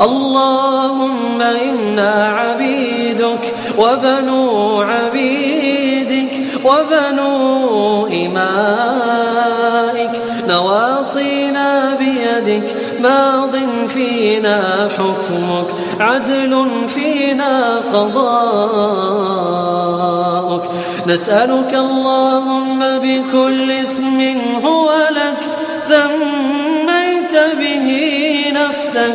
اللهم إنا عبيدك وبنو عبيدك وبنو إمائك. نواصينا بيدك ماض فينا حكمك عدل فينا قضاءك نسألك اللهم بكل اسم هو لك سميت به نفسك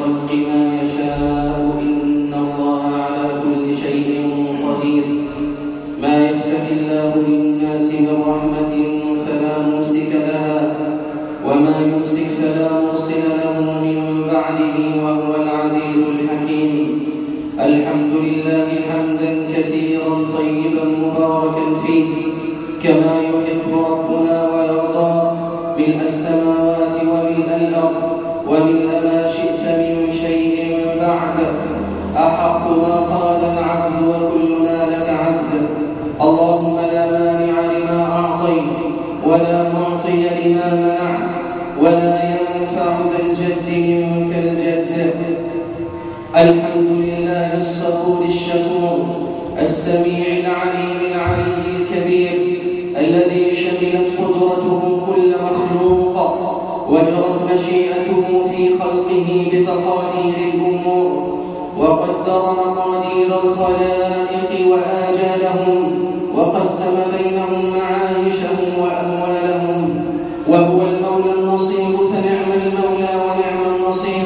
cuando Senhor.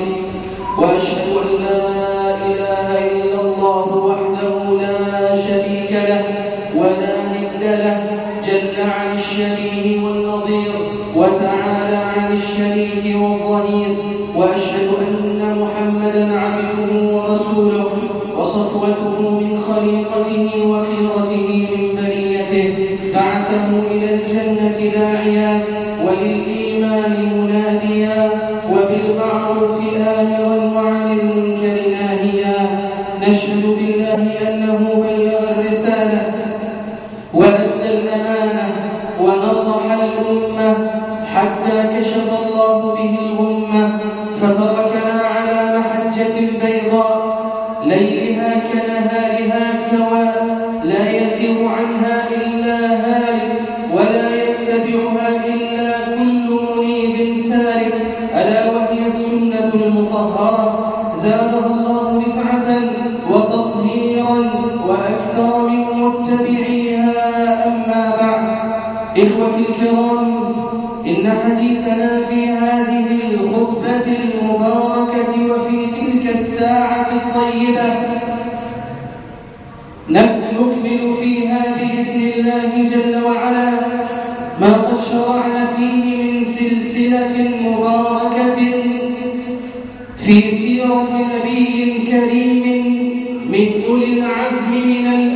هذه الخطبة المباركة وفي تلك الساعة الطيبة. نكمل فيها بإذن الله جل وعلا ما قد شرعنا فيه من سلسلة مباركة في سيرة نبي كريم من أولي العزم من الأمر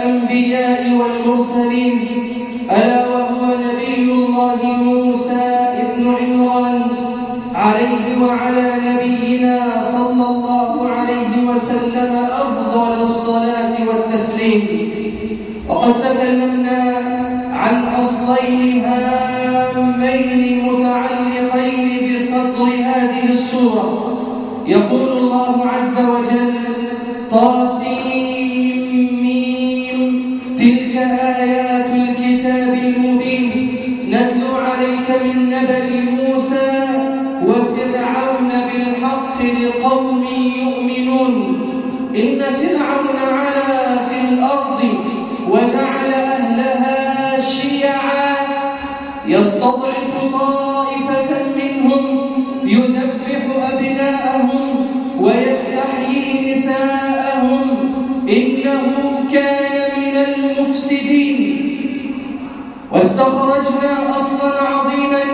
استخرجنا أصلا عظيما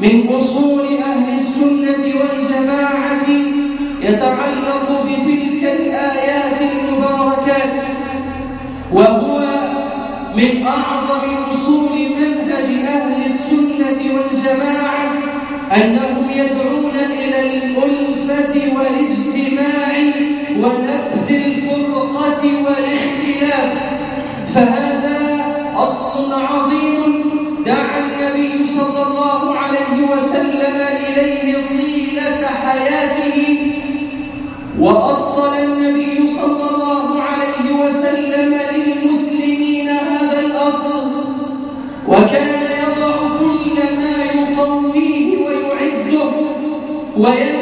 من أصول O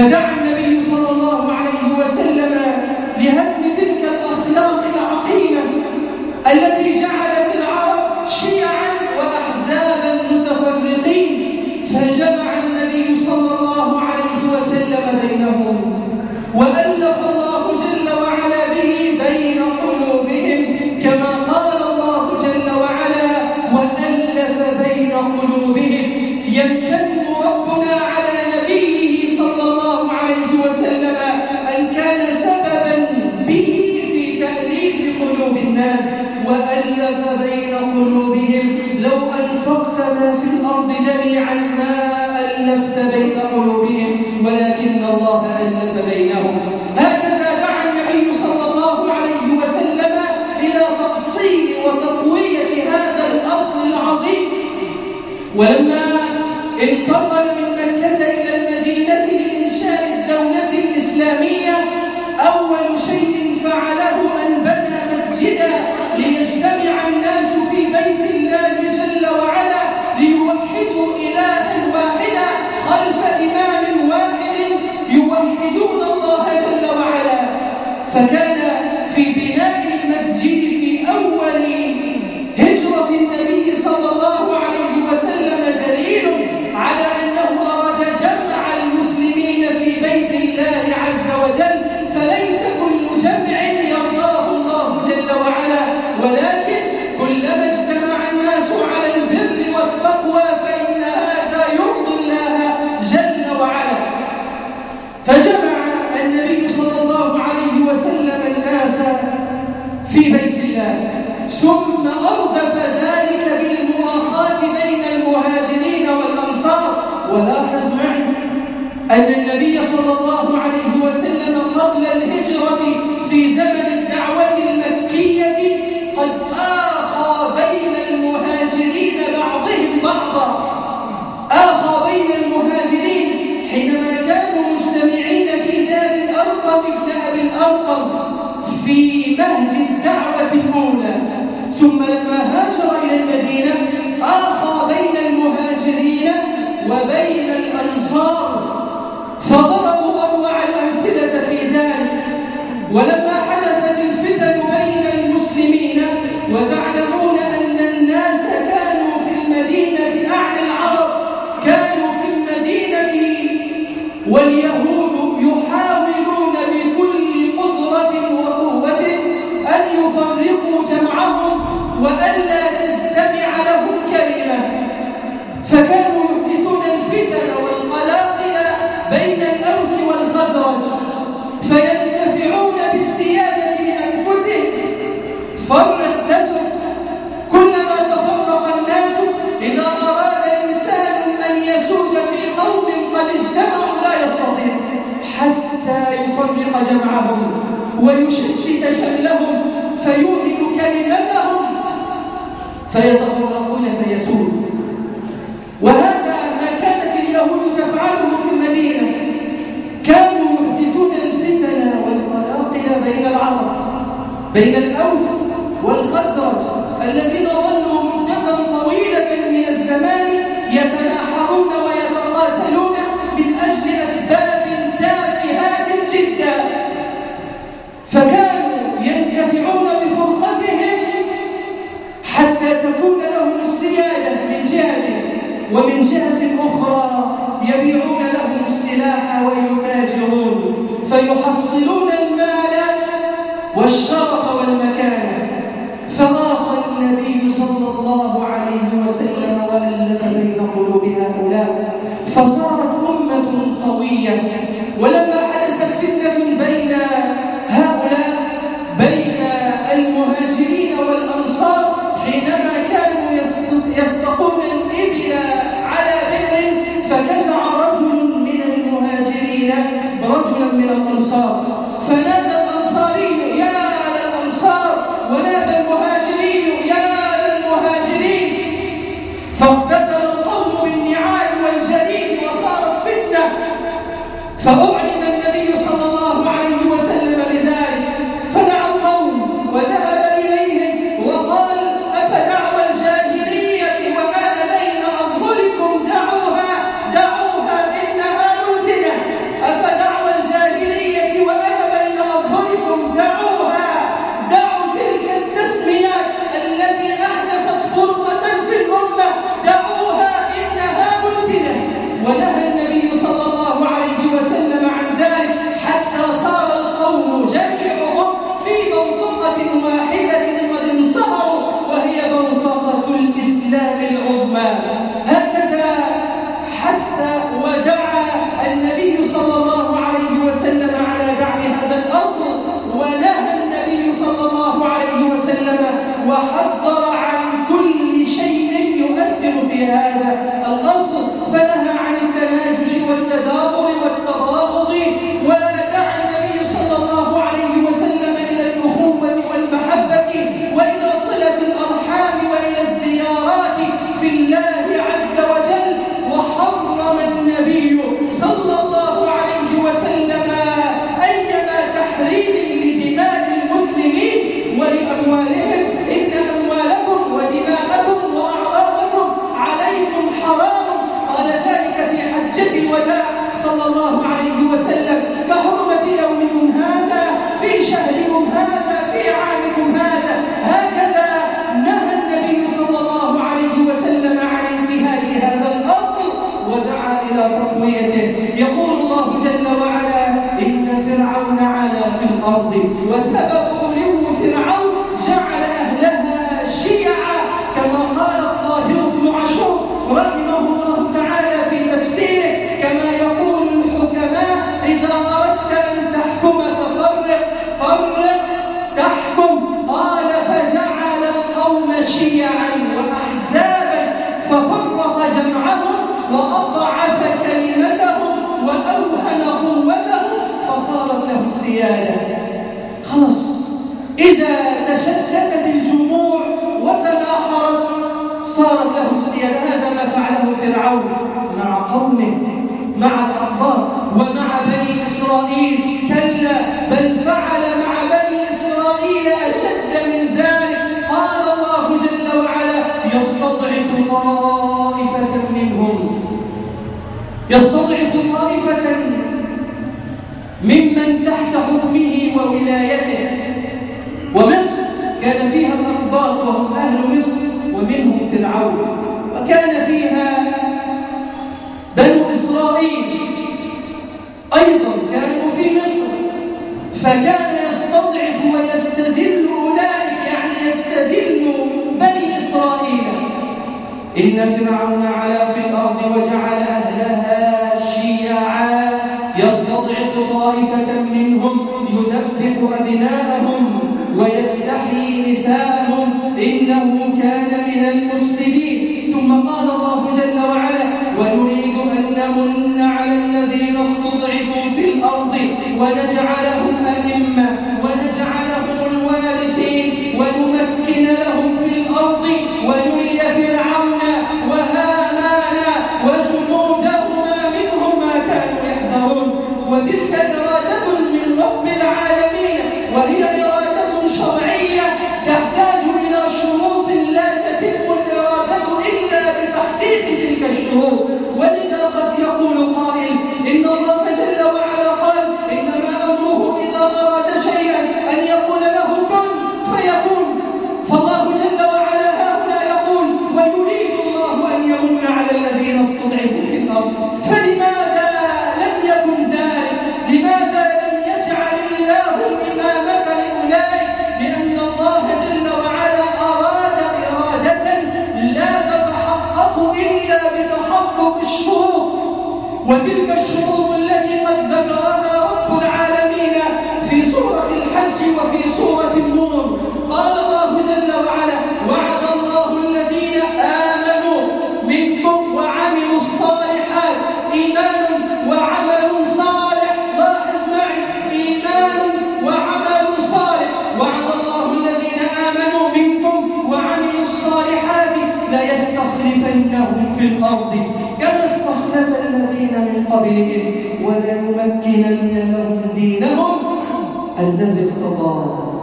시작! ولكن الله ألف بينهم. هكذا دعا النبي صلى الله عليه وسلم إلى تأصيل وتقوية هذا الأصل العظيم. ولما انتقل أن النبي صلى الله عليه وسلم قبل الهجرة في زمن الدعوة المكية قد آخى بين المهاجرين بعضهم بعضا. آخى بين المهاجرين حينما كانوا مجتمعين في دار الأرقم ابن أبي الأرقم في مهد الدعوة الأولى. ثم لما هاجر إلى المدينة آخى بين وبين الأنصار فضربوا أروع الأمثلة في ذلك. ولما وجمعهم ويشتت شملهم فيوهن كلمتهم فيتفرقون هذا الأصل فنهى عن التناجش والتدابر والتضارب شيعا وأحزابا ففرق جمعهم وأضعف كلمتهم وأوهن قوتهم فصارت له السيادة خلاص. إذا تشتتت الجموع وتناحرت صارت له السيادة هذا ما فعله فرعون مع قومه مع الأقباط ومع بني إسرائيل. يستضعف طائفة ممن تحت حكمه وولايته. ومصر كان فيها الأقباط وهم أهل مصر ومنهم فرعون. وكان فيها بنو إسرائيل أيضا كانوا في مصر. فكان يستضعف ويستذل أولئك يعني يستذل بني إسرائيل. إن فرعون علا في الأرض وجعل طائفة منهم يذبح أبناءهم ويستحي نساءهم إنه كان من المفسدين. ثم قال الله جل وعلا ونريد أن نمن على الذين استضعفوا في الأرض ونجعلهم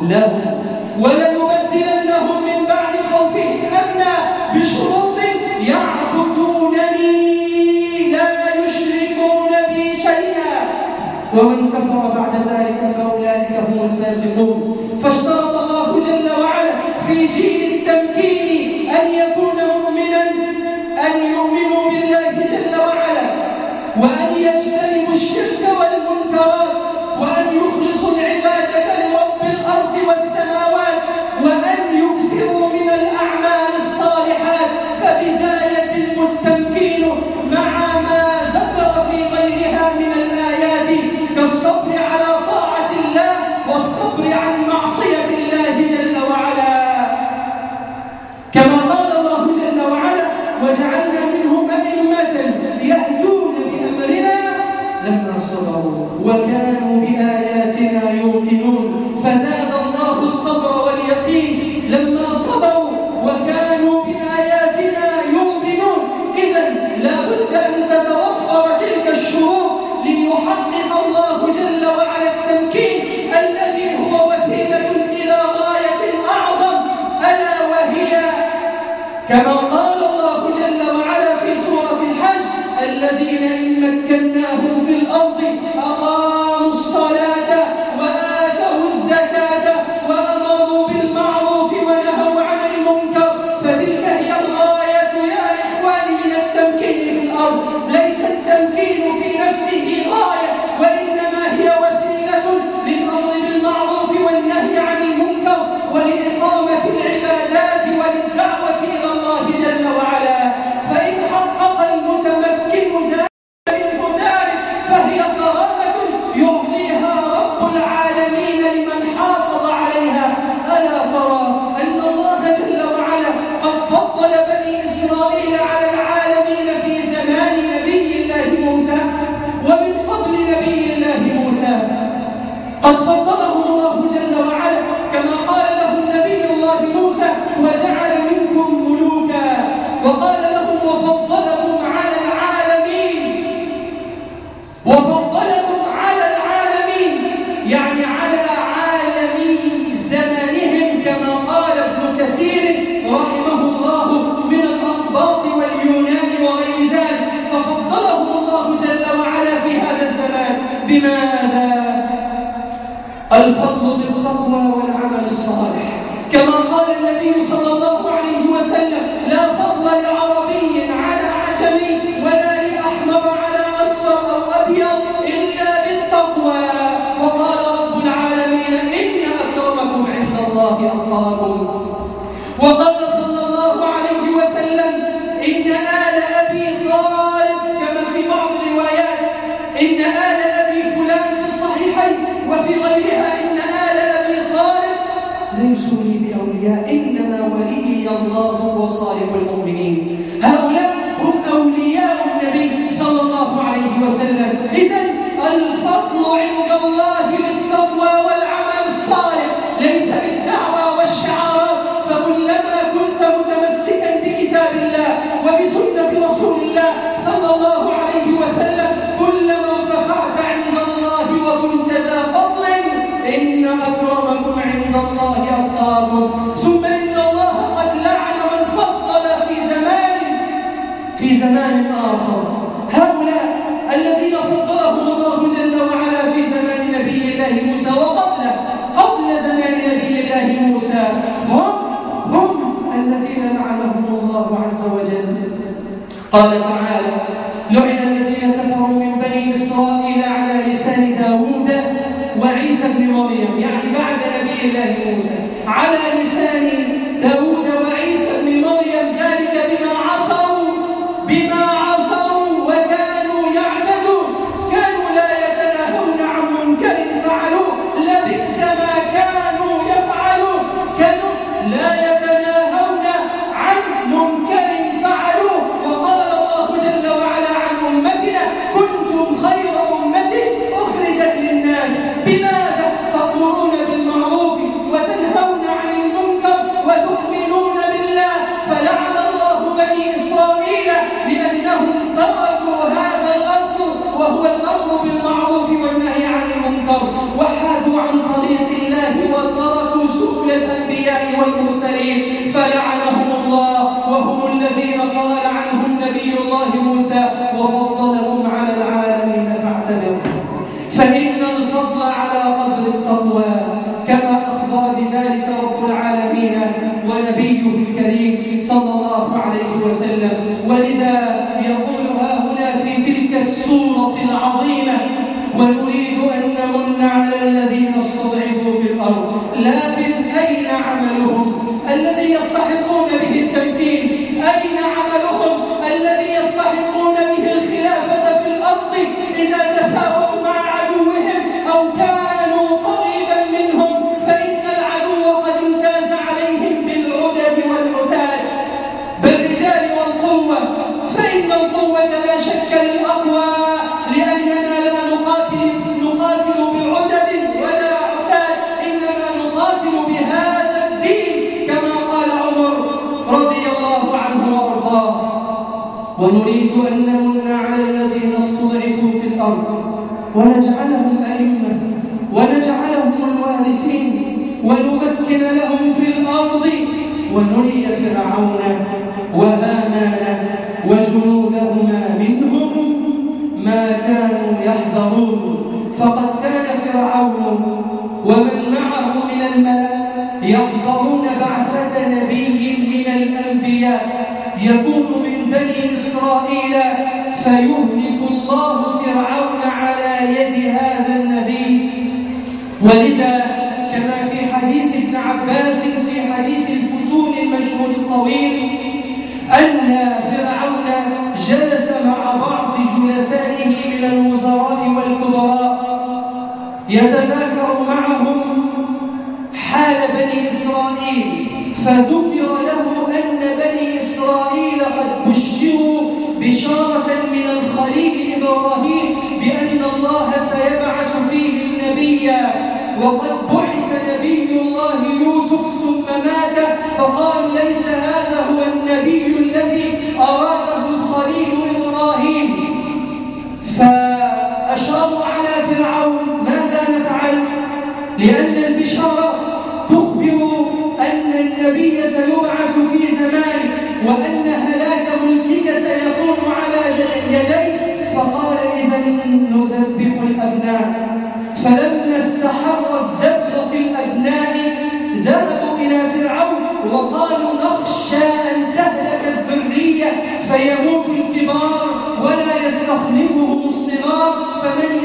لا إن آل أبي فلان في الصحيحين وفي غيرها إن آل أبي طالب ليسوا لي بأولياء إنما ولي الله قالت 너는 참 يتذاكر معهم حال بني إسرائيل فذكر له أن بني إسرائيل قد بشروا بشارة من الخليل إبراهيم بأن الله سيبعث فيهم نبيا. وقد بعث نبي الله يوسف ثم مات فقالوا ليس هذا هو النبي الذي أراده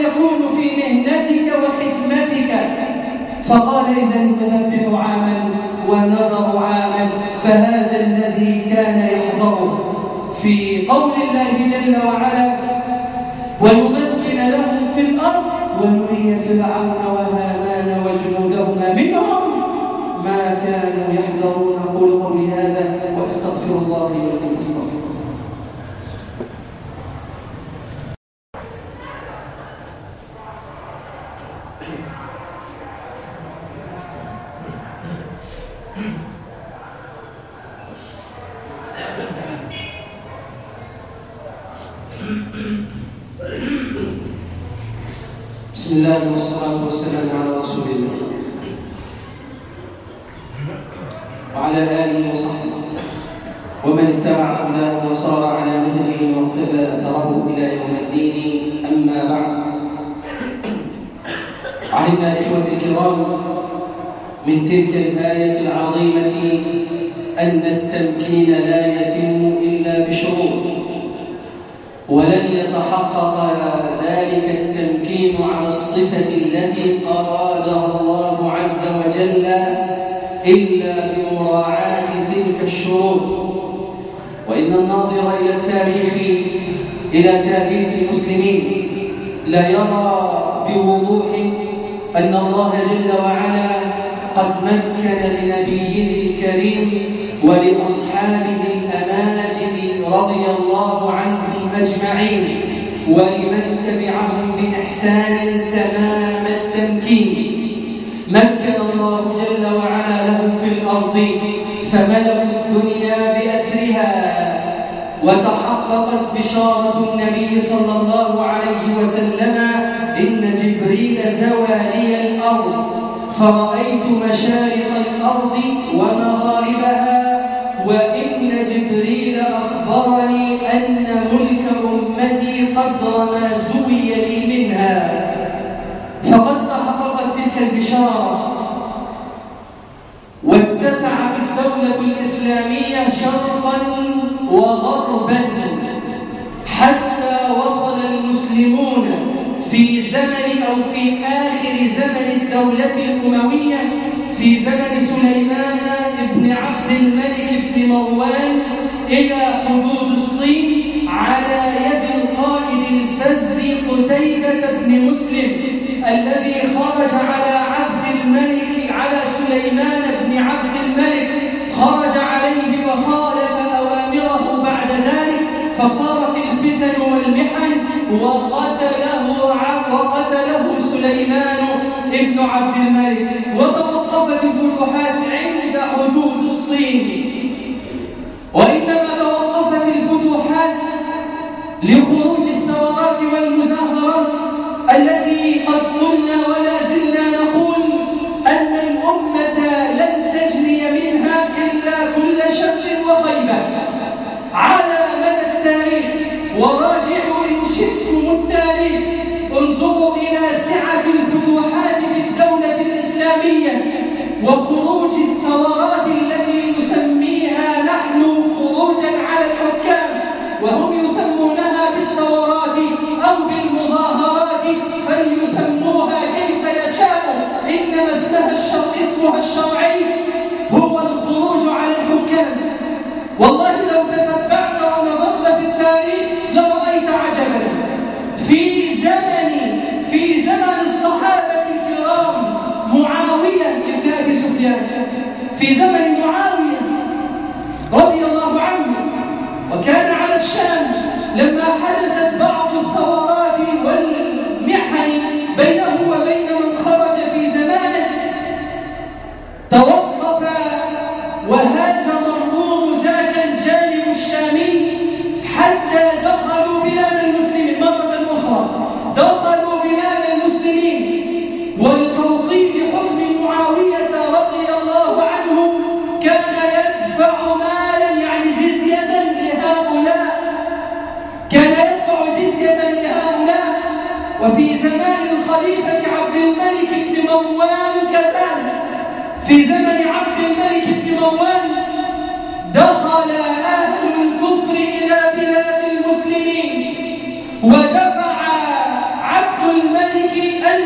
يكون في مهنتك وخدمتك. فقال إذا نذبح عاما ونذر عاما فهذا الذي كان يحضره في قول الله جل وعلا ونمكن لهم في الأرض ونري فرعون وهامان وجنودهما منهم ما كانوا يحذرون. قول قولي هذا وأستغفر الله لي إلا بمراعاة تلك الشروط. وإن الناظر إلى التاريخ إلى تاريخ المسلمين لا يرى بوضوح أن الله جل وعلا قد مكن لنبيه الكريم ولأصحابه الأماجد رضي الله عنهم أجمعين ولمن تبعهم بإحسان تمام التمكين. مكن الله جل فملأوا الدنيا بأسرها وتحققت بشارة النبي صلى الله عليه وسلم إن جبريل زوى لي الأرض. فرأيت مشارق الأرض ومغاربها وإن جبريل أخبرني أن ملك أمتي قدر ما زوي لي منها. فقد تحققت تلك البشارة واتسعت الدولة الإسلامية شرقا وغربا حتى وصل المسلمون في زمن أو في آخر زمن الدولة الأموية في زمن سليمان بن عبد الملك بن مروان إلى حدود الصين على يد القائد الفذ قتيبة بن مسلم الذي خرج على وقتله وقتله سليمان ابن عبد الملك وتوقفت الفتوحات عند حدود الصين. وإنما توقفت الفتوحات لخروج الثورات والمزاهرات التي قد قلنا ولا زلنا نقول أن الأمة لن تجري منها إلا كل شر وخيبة. اسمها الشرعي هو الخروج على الحكام. والله لو تتبعت ونظرت في التاريخ لرأيت عجبا. في زمن في زمن الصحابة الكرام معاوية ابن أبي سفيان. في زمن معاوية رضي الله عنه. وكان على الشام لما حدثت بعض الثورات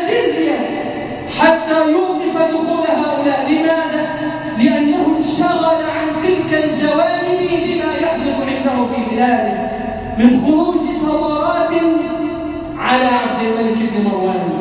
الجزية حتى يوقف دخول هؤلاء لماذا؟ لأنه انشغل عن تلك الجوانب بما يحدث عنده في بلاده من خروج ثورات على عبد الملك بن مروان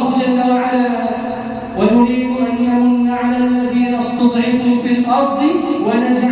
الله جل وعلا ونريد أن نمن على الذين استضعفوا في الأرض ونجعل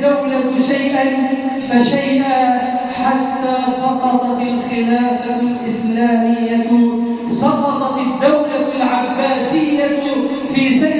الدولة شيئا فشيئا حتى سقطت الخلافة الإسلامية سقطت الدولة العباسية في سنة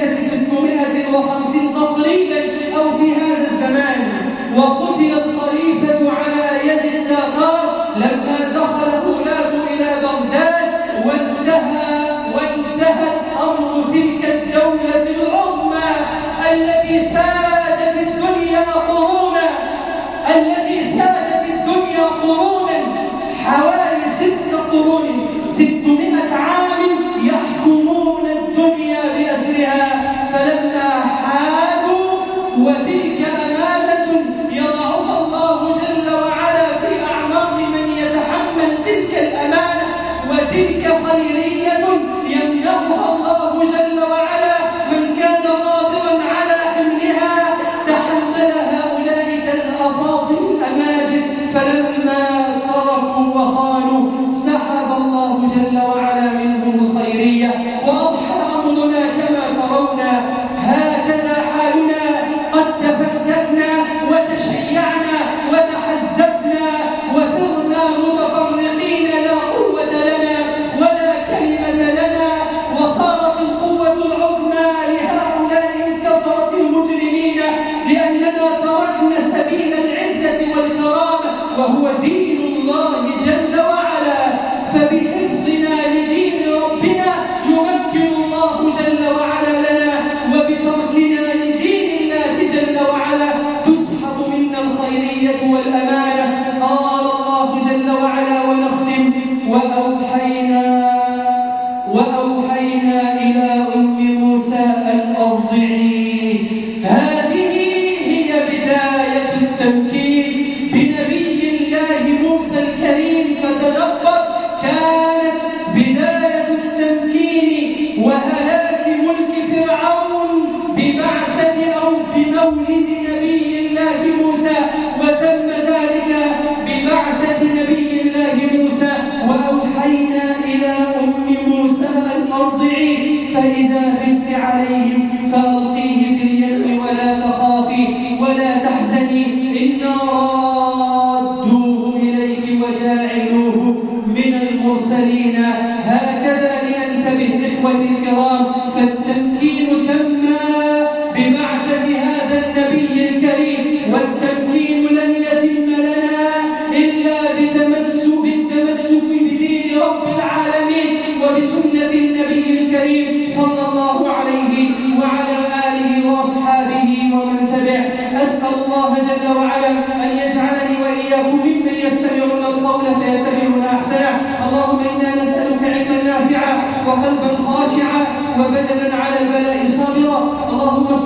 تلك أمانة يضعها الله جل وعلا في أعماق من يتحمل تلك الأمانة وتلك خيرية يمنحها الله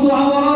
خافك